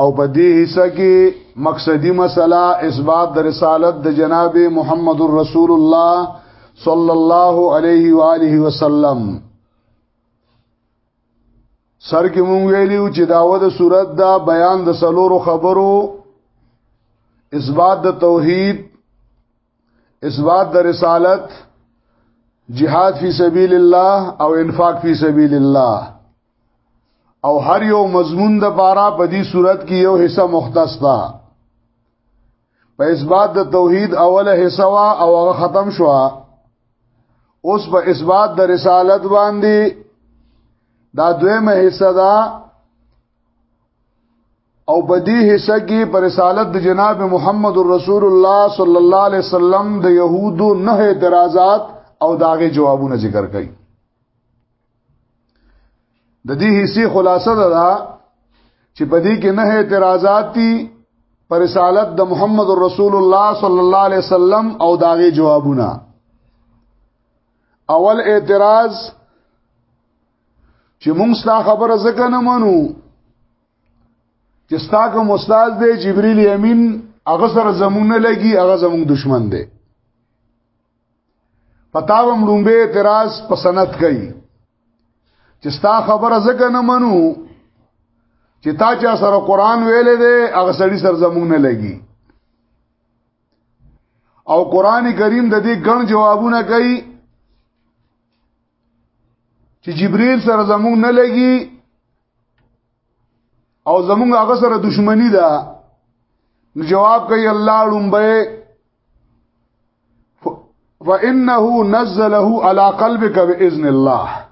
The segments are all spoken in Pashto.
او په دې حصہ کې مقصدی مسله اثبات د رسالت د جناب محمد رسول الله صلی الله علیه و آله وسلم سر کې مونږ ویلو چې داوه د صورت دا بیان د سلورو خبرو اثبات د توحید اثبات د رسالت جهاد فی سبیل الله او انفاق فی سبیل الله او هر یو مضمون د پاره په دې صورت کې یو حصہ مختص ده په اثبات د توحید اوله حصہ وا او هغه ختم شو اوس په اثبات د رسالت باندې دا دویمه حصہ ده او په دې حصہ کې پر رسالت د جناب محمد رسول الله صلی الله علیه وسلم د يهودو نه اعتراضات او داغه جوابونه ذکر کړي د دې حصے خلاصه ده دا چې په دې کې نه اعتراضات دي پر رسالت د محمد رسول الله صلی الله علیه وسلم او داغه جوابونه اول اعتراض چې موږ ستا خبره ځکه نه منو چې ستا کوم استاد دی جبريل امين هغه سره زمونږ نه لګي هغه زمونږ دشمن دی پتاوم لومبه اعتراض پسند کوي چې ستا خبره زکه نه منو چې تا چا سره قران ویلې دی هغه سړی سره زمونږ نه لګي او قران کریم د دې ګڼ جوابونه کوي چې جبريل سره زمونږ نه لګي او زمونږ هغه سره دښمنی ده نو جواب کوي الله لومبه فانه نزله على قلبك باذن الله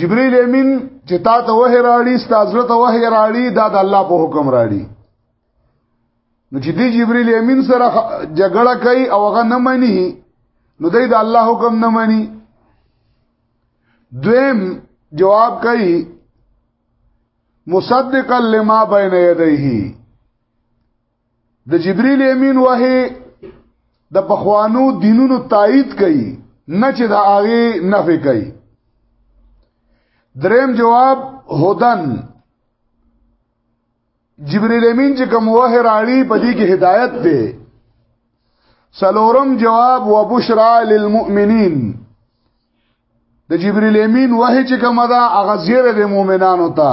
جبريل امين چې تا ته وه راړي ستاسو ته وه راړي دا د الله په حکم راړي نو چې دی جبريل امين سره جګړه کوي او هغه نه مني نو دی د الله حکم نه مني دویم جواب کوي مصدقا لما بين يديه د جبريل امين وه د پخوانو دینونو تایید کوي نه چې د هغه نفي کوي دریم جواب هدن جبريل امين چې کوم وه راړي په دې کې هدایت ده سلورم جواب وبشرا للمؤمنین د جبريل امين وه چې کومه ده هغه زیره د مؤمنانو ته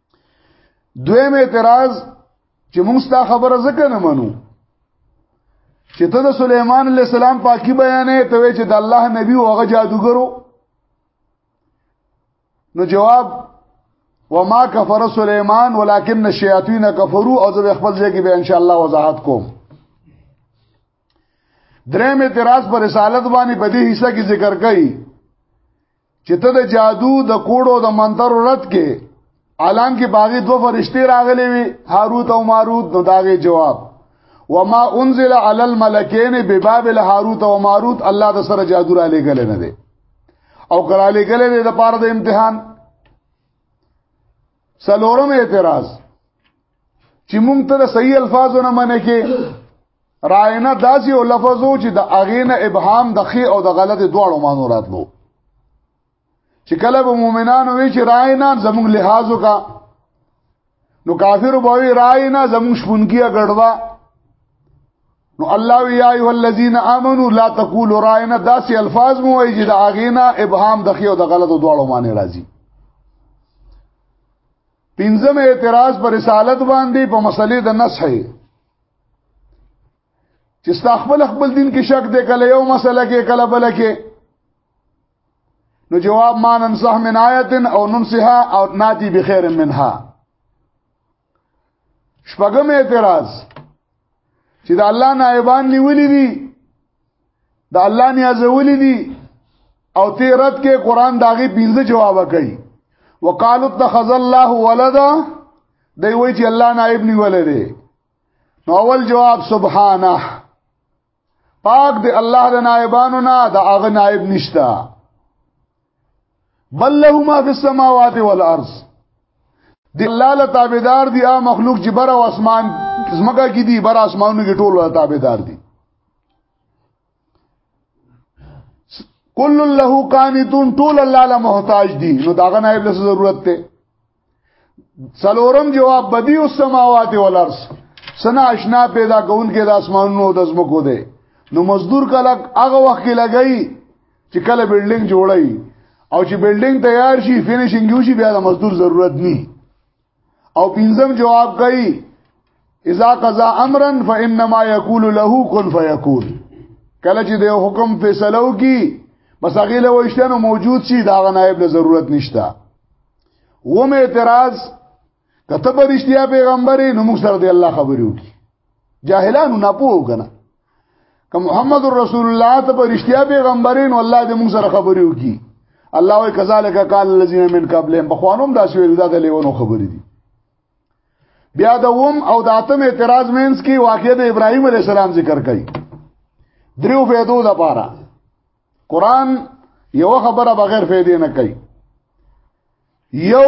دویم اعتراض چې موږ ستا خبره ځکه نه منو چې ته د سليمان عليه السلام پاکي بیانې ته وې چې د الله نبی او هغه جادوګرو نو جواب وما كفر سليمان ولكن الشياطين كفروا او زه خپل ځای کې به ان شاء الله وضاحت کوم درې مې اعتراض پر رسالت باندې په دې حصہ کې ذکر کړي چې ته د جادو د کوډو د منتر رد کې الان کې باغې دوه فرشتي راغلي وي هاروت او ماروت نو داغه جواب وما انزل على الملكين ببابل هاروت او ماروت الله د سره جادو را لګل نه دي او کرا لګل نه د پاره د امتحان سلورم اعتراض چې مونږ ته د صحیح الفاظو نه منې کې راینه داسې او لفظو چې د اغینه ابهام د خې او د غلط دواړو مانو راتلو چې کله به مؤمنانو وی چې راینه زموږ لحاظو کا نو کافر به وی راینه زموږ شپونګیا ګړوا نو الله وی یا ایه الذین آمنو لا تقولوا راینه داسې الفاظ مو وی چې د اغینه ابهام د خې او د غلط دواړو معنی راځي پنځم اعتراض پر رسالت باندې په مسلې د نصح چې ستا خپل خپل دین کې شک دی کله یو مسله کې کله بل کې نو جواب ما ننصح من آیت او ننصحها او ناتی بخیر منها شپږم اعتراض چې د الله نائبان نیولې دي د الله نیازولې دي او ته رد کې قران داغي پنځه جواب کوي وقالو اتخذ الله ولدا دی وی چې الله نائب نیولې دي نو اول جواب سبحانه پاک دی الله د نائبانو نه د هغه نائب نشتا بل له ما فی السماوات والارض دی الله له تابعدار دی ا مخلوق چې بر او اسمان زمګه کې دي بر اسمانونو کې ټول تابعدار دي کل له قانتون ټول الله له محتاج دي نو داغه نائب له ضرورت ته څلورم جواب بدی او سماوات ولرس سنا آشنا پیدا کون کې د اسمانونو د زمکو ده نو مزدور کله هغه وخت کې لګئی چې کله بلډینګ جوړی او چې بلډینګ تیار شي فینیشینګ یو شي بیا د مزدور ضرورت ني او پنځم جواب کوي اذا قضا امرا فانما يقول له كن فيكون کله چې د حکم فیصله وکي بس هغه له وشتنو موجود شي دا نائب له ضرورت نشته و مې اعتراض کته پرشتیا پیغمبري نو موږ سره دی الله خبرې وکي جاهلانو نه پوه کنه که محمد رسول الله ته په رښتیا پیغمبرین والله دې موږ سره خبرې وکي الله وی کذالک قال الذين من قبلهم بخوانوم دا شویل دا د لیونو خبرې دي بیا د وم او د اتم اعتراض مینس کې واقعې د ابراهیم علی السلام ذکر کړي دریو فیدو د پاره قران یو خبره بغیر فیدې نه کوي یو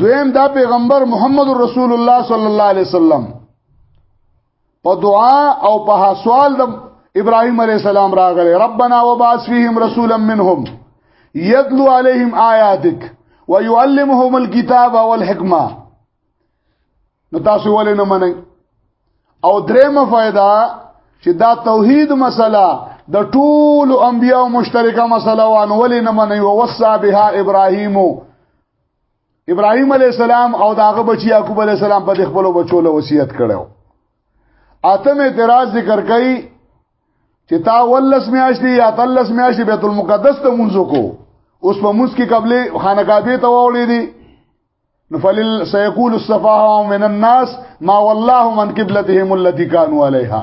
دویم دا پیغمبر محمد رسول الله صلی الله علیه وسلم په دعا او په سوال د ابراهيم عليه السلام راغله ربنا وبعث فيهم رسولا منهم يتلو عليهم آياتك ويعلمهم الكتاب والحكمه نو تاسو ولې نه منئ او درېمه فائدہ چې دا توحید مسله د ټول انبیو مشترکه مسله وان ولې نه منئ ووصى بها ابراهيم ابراهيم عليه السلام او داغه بچي يعقوب عليه السلام په خپل بچو له وصيت کړو اتم اعتراض ذکر کړي چې تا ولس میاشتې یا تلس میاشتې بیت المقدس ته مونږ کو اوس په موس کې قبلې خانقابه ته وړې دي فلل سيقول السفهاء من الناس ما والله من قبلتهم التي كانوا عليها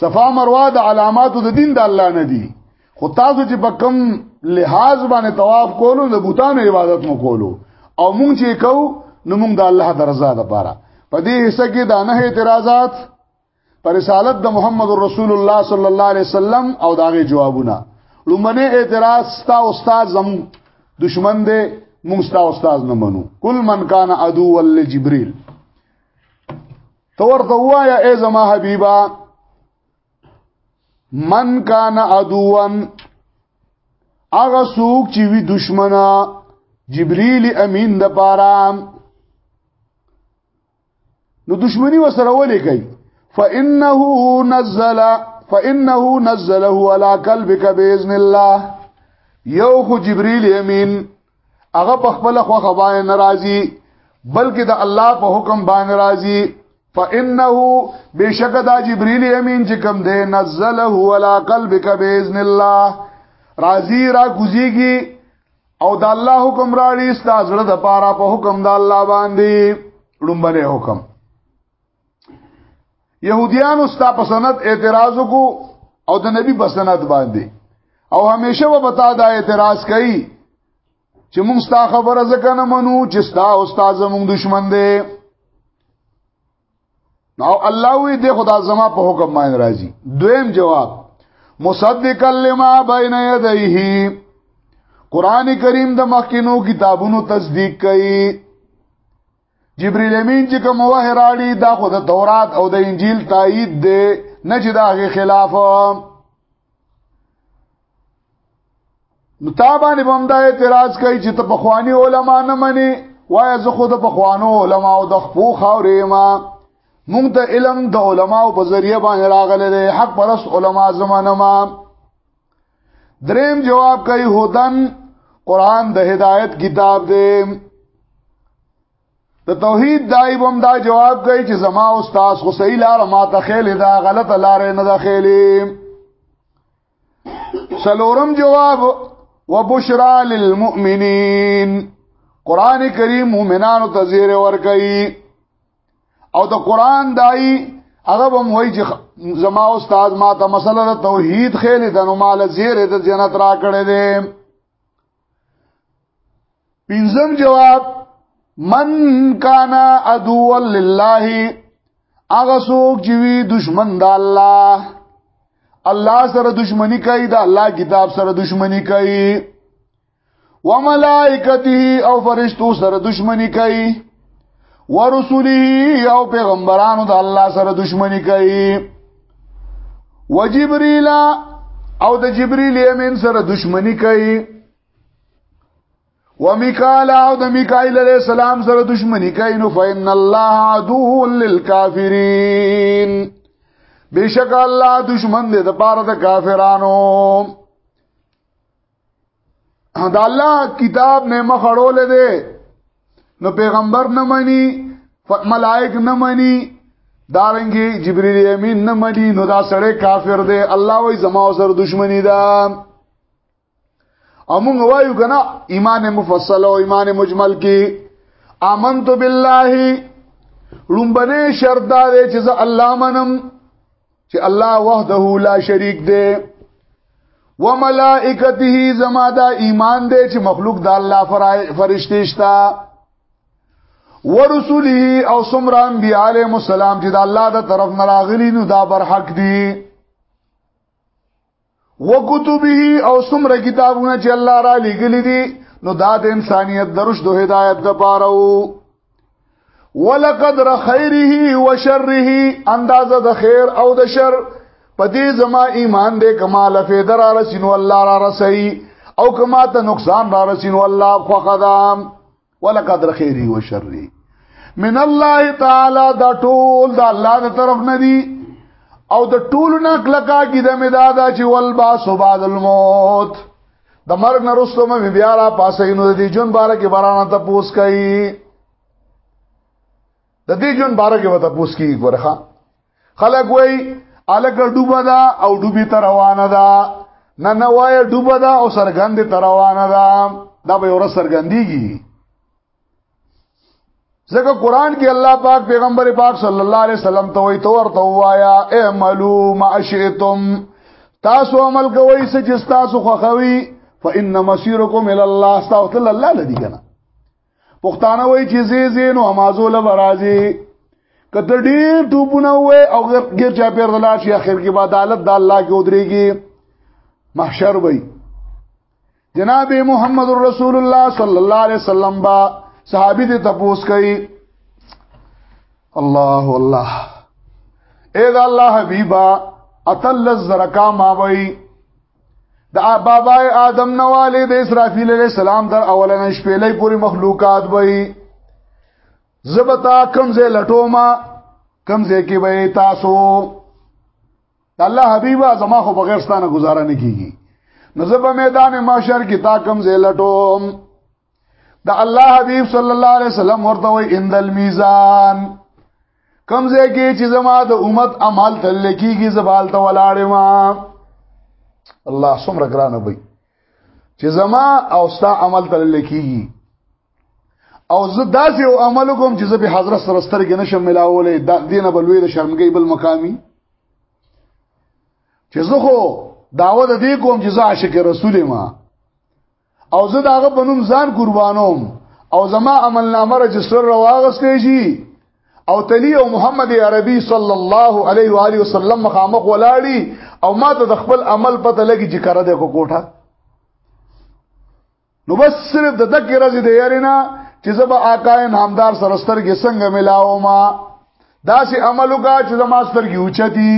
صفا مروه د علاماتو د دین د الله نه دي خو تاسو چې په کم لحاظ باندې طواف کولو د بوتانو عبادت مو کولو او مونږ چې کو نو مونږ د الله درزا د پاره په دې حصہ کې دا نه اعتراضات پر رسالت د محمد رسول الله صلی الله علیه وسلم او داغه جوابونه لومنه اعتراض ستا استاد زم دشمن دی مونږ ستا استاد نه منو کل من کان عدو ول جبريل تو ورته وایا ای زما حبیبا من کان عدوان اغه سوق چې وی دشمنا جبريل امين د پاره نو دشمنی وسره ولې کوي فانه نزل فانه نزله على قلبك باذن الله یو خو جبريل امين هغه په خپل خوخه باندې ناراضي بلکې د الله په حکم باندې راضي فانه بشک دا جبريل امين چې کوم ده نزله على قلبك باذن الله راضي را کوزيږي او د الله حکم راړي ستاسو د پاره په حکم د الله باندې لومبنه حکم يهوديانو ستا په سند اعتراض کو او د نبی په سند باندې او همیشه به بتا دا اعتراض کوي چې موږ ستا خبره ځکه نه منو چې ستا استاد زموږ دشمن دی نو الله وی د خدا زما په حکم باندې راځي دویم جواب مصدق لما بین یدیه قران کریم د مخکینو کتابونو تصدیق کوي جبرئیل امین چې کوم وه راړي دا خو د تورات او د انجیل تایید دی نه چې دا غي خلاف نو تابانه بم دا اعتراض کوي چې ته په خواني علما نه مني وای زه خود په خوانو علما او د خپو خاورې ما مونږ ته علم د علما او په ذریعہ باندې راغله حق پرس علما زمانه ما دریم جواب کوي هدن قران د هدایت کتاب دی د توحید دای بم دا جواب کوي چې زما او استاد خو صحیح لار ما ته خېل دا غلط لار نه ده خېلې سلورم جواب وبشرا للمؤمنین قران کریم مؤمنانو ته زیر ور کوي او د قران دای هغه هم وای چې زما استاد ما ته مسله د توحید خېل د نو مال زیره د جنت را کړې دي پنځم جواب من کان ادو لله هغه څوک چې وی دشمن د الله الله سره دشمنی کوي د الله کتاب سره دشمنی کوي وملائکته او فرشتو سره دشمنی کوي ورسوله او پیغمبرانو د الله سره دشمنی کوي وجبريل او د جبريل امین سره دشمنی کوي وميکائيل او د ميکائيل عليه السلام سره دښمنی کوي نو فإن الله عدو للكافرين بشک الله دشمن دې د پاره د کافرانو دا الله کتاب نه مخړول دي نو پیغمبر نه مني ملائک نه مني دارنګي جبريل امين نه مني نو دا سړی کافر دی الله وای زما سره دښمنی ده او موږ وایو کنه ایمان مفصل او ایمان مجمل کې آمنت بالله لومبنه شرط دا دی چې زه الله منم چې الله وحده لا شریک دی وملائکته زما دا ایمان دی چې مخلوق د الله فرشتي شتا ورسوله او سمرا انبیاء علیهم السلام چې د الله د طرف نه راغلي نو دا برحق دي وکتبه او سمره کتابونه چې الله را لګلې دي نو دا د انسانيت درش د هدايت د پاره وو ولقد خيره وشره اندازه د خیر او د شر پدې زما ایمان دې کمال فیدر را رسینو الله را رسي او کما ته نقصان را رسینو الله خوخدام ولقد رخيري وشري من الله تعالی دا ټول دا الله د طرف نه دي او د ټول نه کلکا کی د مدادا چې ول با سباد الموت د مرګ نه رسو مې بیا را پاسې نو د جون بار کې بارانه ته پوس کوي د دې جون بارګه وته پوس کی ګورخه خلک وای الګ ډوبه دا او ډوبي تر روانه ده نه نه وای ډوبه دا او سرګند تر روانه ده دا به ور سرګندېږي ځکه قران کې الله پاک پیغمبر پاک صلی الله علیه وسلم ته وی تو ورته وایا اعملو ما شئتم تاسو عمل کوئ چې تاسو خوخوي فإن مسيركم إلى الله استغفر الله لدی کنه پښتانه وای چې زی زی نو همازو له برازي کته ډیر ټوپونه وای او غیر چا پیر دلا شي اخر کې به عدالت د الله کې ودرېږي محشر وای جناب محمد رسول الله صلی الله علیه وسلم با صحابي ته تپوس کوي الله الله اے دا الله حبیبا اتل الزرکا ما وای د بابا آدم نواله د اسرافیل علیہ السلام در اولنې شپېلې پوری مخلوقات وای زبتا کمزه لټوما کمزه کې وای تاسو الله حبیبا زما خو بغیر ستانه گزاره نه کیږي نو زب میدان محشر کې تا کمزه لټوم د الله حبیب صلی الله علیه وسلم ورته وای اندل میزان کم ځای کې چې زما د امت عمل تل کېږي زبال ته ولاړې ما الله څومره ګرانه وي چې زما او ستا عمل تل کېږي او زه داسې او عمل کوم چې زه به حضرت سره سترګې نشم ملاولې دا دینه بلوي د شرمګي بل مقامي چې زه خو داوود دې کوم چې زه عاشق رسول ما او زه داغه بنوم ځان قربانوم او زما عمل نامه رجستر رواغستې شي او تلی او محمد عربي صلی الله علیه و علیه وسلم مخامخ ولاړی او ما ته د خپل عمل پته لګی چې کړه د کوټه نو بس صرف د دکې راځي د یارینا چې زبا آقاین همدار سرستر کې څنګه ملاو ما دا سي عملو کا چې زما سترګې اوچتي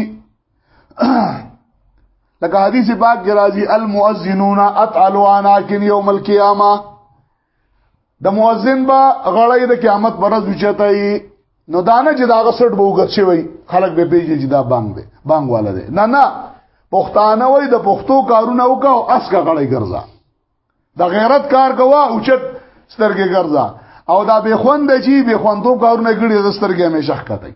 لکه حدیث پاک کې راځي المؤذنون اتعلوا عناکن یوم القیامه د مؤذن با غړی د قیامت پر ورځ وچتای نو دانه چې دا غسټ به وګت شي وي خلک به پیږي چې دا بانګ دی بانګ والا دی نه نه پښتانه وای د پښتو کارونه وکاو اسکه غړی ګرځا د غیرت کار کوا اوچت سترګې ګرځا او دا به خوند چې به خوندو کارونه ګړي د سترګې همیشه ښکته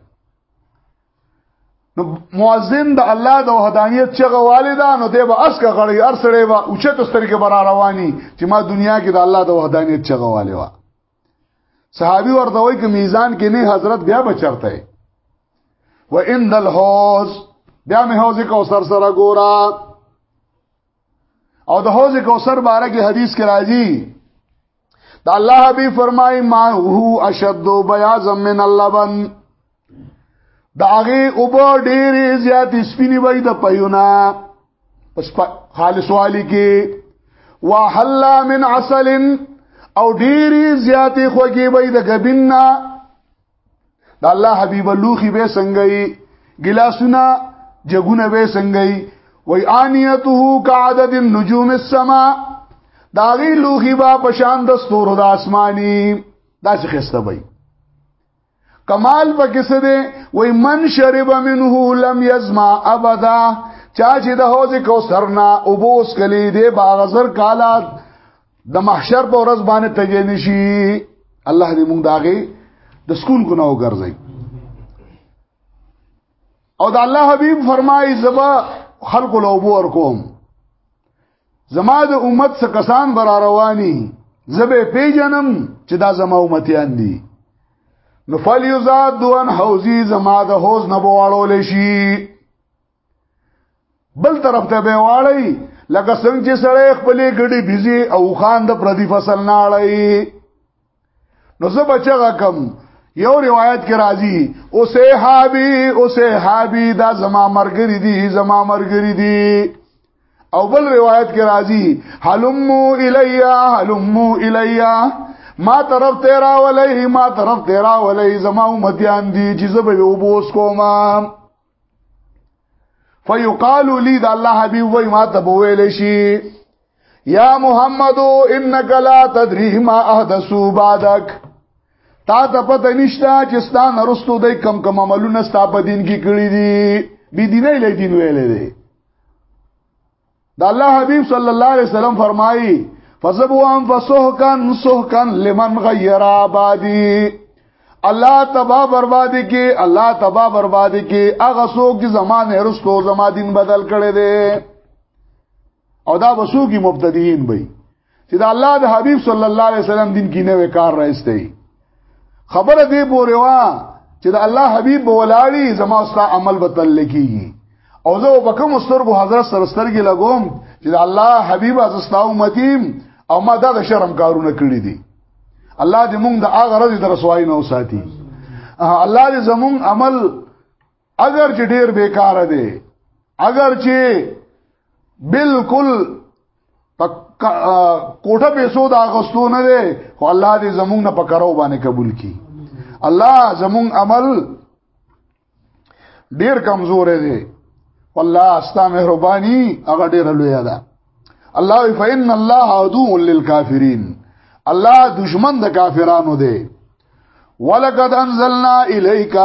نو مؤذن د الله د وحدانیت چغه والدا نو دی به اسکه غړی ارسړې وا او چت سترګې بر رواني چې ما دنیا کې د الله د وحدانیت چغه والي وا صحابي ورته وای ک میزان کې نه حضرت بیا بچرته و ان دل حوز بیا مې حوز کو سر سره ګورا او د حوض کوثر باره کې حدیث کې راځي د الله حبیب فرمای ما هو اشد بیاض من اللبن دا هغه او به ډېر زیات سپینی وای د پيونا پس خالص والی کې وحل من عسل او ډېر زیات خوږی وای د غبینا د الله حبیب لوخي به څنګه یې ګلاسونه جګونه به څنګه یې وای انیته کعدد النجوم السما داغي لوخي با پشان د ستورو د اسماني داسې خسته وای کمال په کیسه دی وای من شرب منه لم یزما ابدا چا چې د حوض کوثر نه اوبوس کلی دی باغزر کالات د محشر په ورځ باندې تګې نشي الله دې موږ داغه د سکون کو نه وګرځي او د الله حبيب فرمایي زبا خلق له ابو ورکوم زما د امت څخه کسان بر رواني زبه پیجنم چې دا زما امتیان دي نو فلیزاد دوان حوزی زما د حوز نه بواړول شي بل طرف ته به واړی لکه څنګه چې سړی خپلې ګډي بيزي او خان د پردي فصل نه اړای نو زه بچا کم یو روایت کې راځي او صحابي او صحابي دا زما مرګري دي زما مرګري دي او بل روایت کې راځي حلمو الیا حلمو الیا ما طرف تیرا ولې ما طرف تیرا ولې زما امتیان دي چې زبې وبوس کومه فیقال لی دا الله حبیب وای ما ته ویل شي یا محمد انک لا تدری ما احدثو بعدک تا ته پته نشته چې ستا نرستو د کم کم عملونه ستا په دین کې کړی دي بی دینه لې دین ویلې دي دا الله حبیب صلی الله علیه وسلم فرمایي فسبوهم فسحقا سحقا لمن غیر آبادی الله تبا بربادی کی الله تبا بربادی کی هغه څوک چې زمانه رستو زما دین بدل کړي دي او دا وسو کی مبتدیین وي چې دا الله د حبيب صلی الله علیه وسلم دین کې نوې کار راځي خبره دی پورې وا چې د الله حبيب بولاړي زما ستا عمل بتل کیږي او زه په کوم سترګو حضرت سره سترګې لګوم چې د الله حبيب از ستا امتیم او ما دا شرم کارونه کړی دي الله دې موږ د هغه ورځې د رسوایی نه وساتي الله دې زموږ عمل اگر چې ډیر بیکار دی اگر چې بالکل کوټه پیسو دا غستو نه دی خو الله دې زمونږ نه پکړو باندې قبول کړي الله زمونږ عمل ډیر کمزور دی والله استا مهرباني هغه ډیر لوی ده الله فإن الله عدو للكافرين الله دشمن د کافرانو دی ولقد انزلنا الیک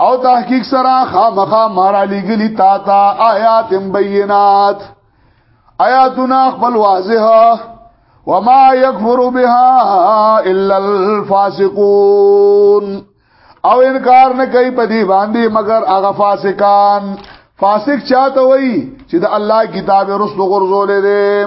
او تحقیق سره خامخا مارا لګلی تا تا آیات بینات آیاتنا خپل واضح وما یکفر بها الا الفاسقون او انکار نه کوي په دې باندې مگر هغه فاسقان فاسق چاته وای چې د الله کتاب رسو غرزولې دي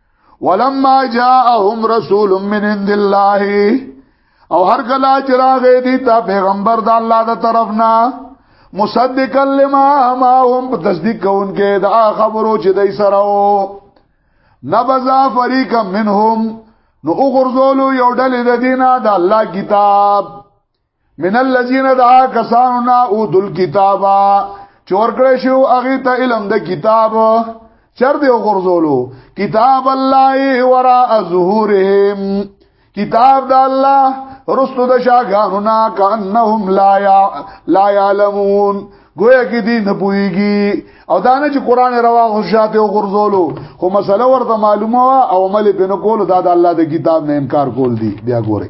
ولما جاءهم رسول من عند الله او هر کله چې راغې دي تا پیغمبر د الله د طرف نه مصدق لما ما هم تصدیق کوونکې دا خبرو چې دای سره او نبذا فريق منهم نو وګرځولو یو ډلې د دینه د الله کتاب من الذين دعا کساننا او دل کتابا چور کړی شو هغه ته علم د کتاب چر دی غرزولو کتاب الله وراء ظهورهم کتاب د الله رستو د شاګانو نا کانهم لا یا لا یعلمون گویا کې دین نه پويږي او دانه چې قران روا غشاته او غرزولو خو مسله ورته معلومه او عمل بنکول دا د الله د کتاب نه انکار کول دي بیا ګورئ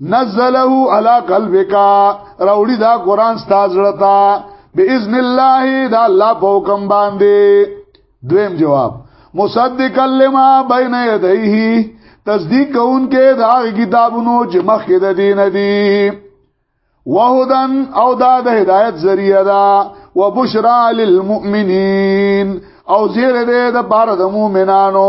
نزله علی قلبک راوړي دا قران ستاسو لتا باذن الله دا الله په حکم باندې دویم جواب مصدق لما بین یدیه تصدیق کون کې دا کتابونو چې مخکې د دین دي وهدن او دا د هدایت ذریعہ ده وبشرا للمؤمنین او زیر دې د بار د مؤمنانو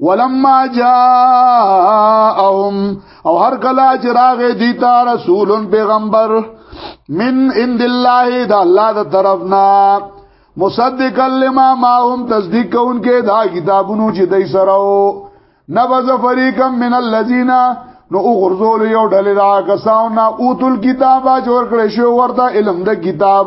ولما جاءهم او هر کله چې راغې دي تا رسولون پیغمبر من عند الله دا الله د طرفنا مصدق لما ما هم تصدیق کوونکې دا کتابونو چې دای سره نبذ فريقا من الذين نو او غرزول یو ډلې دا کساو نه اوتل کتابه جوړ کړې شو ورته علم د کتاب